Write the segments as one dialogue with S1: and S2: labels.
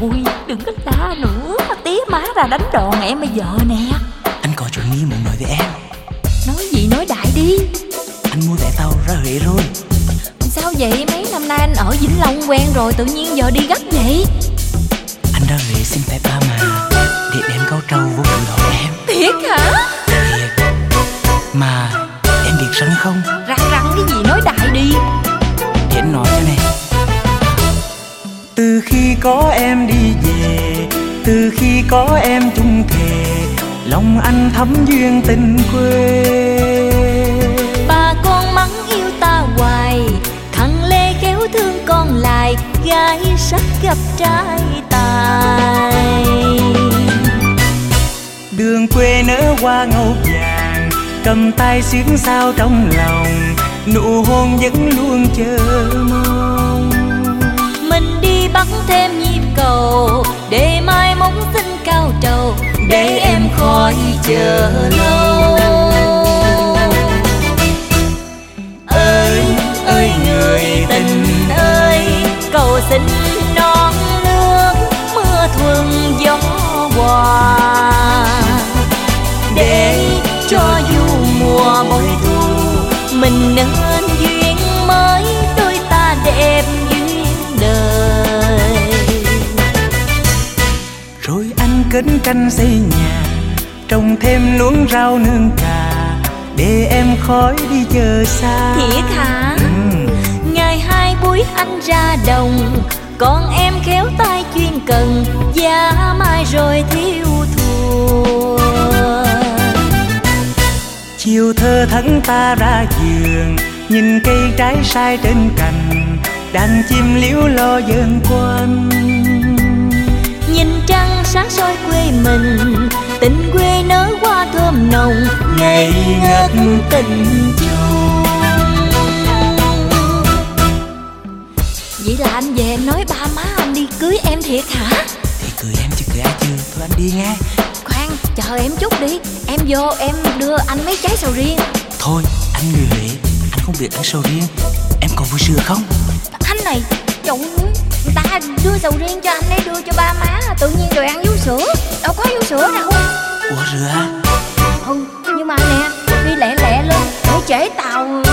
S1: rồi. Đừng có la nữa. Tía má ra đánh đòn em bây giờ nè.
S2: Anh có chuyện nghi muốn nói với em.
S1: Nói gì nói đại đi.
S2: Anh mua vé tàu ra Huế rồi.
S1: Sao vậy? Mấy năm nay anh ở Vĩnh Long quen rồi Tự nhiên giờ đi gấp vậy?
S2: Anh ra Huế xin phép ba mà. Để đem câu trầu vô buổi hỏi em.
S1: Thiệt hả?
S2: Thiệt. Mà em biết răng không?
S1: Răng răng cái gì nói đại đi.
S2: Để nói cho có em đi về Từ khi có em chung thề Lòng anh thấm duyên tình quê.
S1: Bà con mắng yêu ta hoài Thằng Lê kéo thương con lại Gái sắc gặp trai tài.
S2: Đường quê nở hoa ngâu vàng Cầm tay xuyến sao trong lòng Nụ hôn vẫn luôn chờ mong
S1: thêm nhịp cầu Để mai mong xin cao trầu Để em khỏi chờ lâu. Ơi, ơi người tình ơi Cầu xin non nước Mưa thuận gió hòa. Để cho dù mùa bội thu Mình
S2: nâng Kính canh xây nhà Trồng thêm luống rau nương cà Để em khỏi đi chờ xa
S1: Thiệt hả?
S2: ừ.
S1: Ngày hai buổi anh ra đồng Còn em khéo tay chuyên cần Giá mai rồi thiếu thua
S2: Chiều thơ thẫn ta ra giường Nhìn cây trái sai trên cành Đàn chim liễu lo dơn quanh
S1: Tình quê nở hoa thơm nồng Ngây ngất tình chung. Vậy là anh về anh nói ba má anh đi cưới em thiệt hả?
S2: Thì cười em chứ cười ai chứ? Thôi anh đi nghe
S1: Khoan, chờ em chút đi. Em vô em đưa anh mấy trái sầu riêng.
S2: Thôi anh người Huế Anh không biết ăn sầu riêng. Em có vui sữa không?
S1: Anh này, ơi, người ta đưa sầu riêng cho anh ấy đưa cho ba má. Tự nhiên rồi ăn vú sữa. Đâu có vú sữa đâu
S2: Ủa rửa.
S1: Ừ, nhưng mà nè, đi lẹ lẹ lên Để trễ tàu.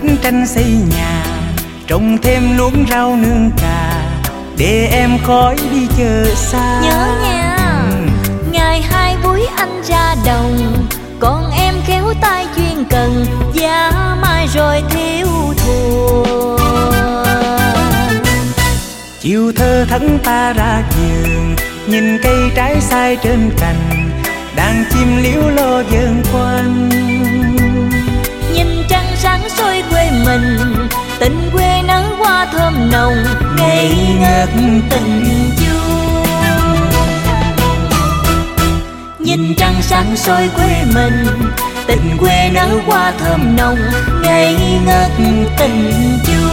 S2: Kính tranh xây nhà Trồng thêm luống rau nương cà Để em khỏi đi chờ xa
S1: Nhớ nha. Ngày hai buổi anh ra đồng Còn em khéo tay chuyên cần Giá mai rồi thiếu thua
S2: Chiều thơ thẫn ta ra giường Nhìn cây trái sai trên cành Đàn chim liễu lo dơn quanh
S1: mình. Tình quê nắng hoa thơm nồng, Ngây ngất tình chung. Nhìn trăng sáng soi quê mình, Tình quê nở hoa thơm nồng, Ngây ngất tình chung.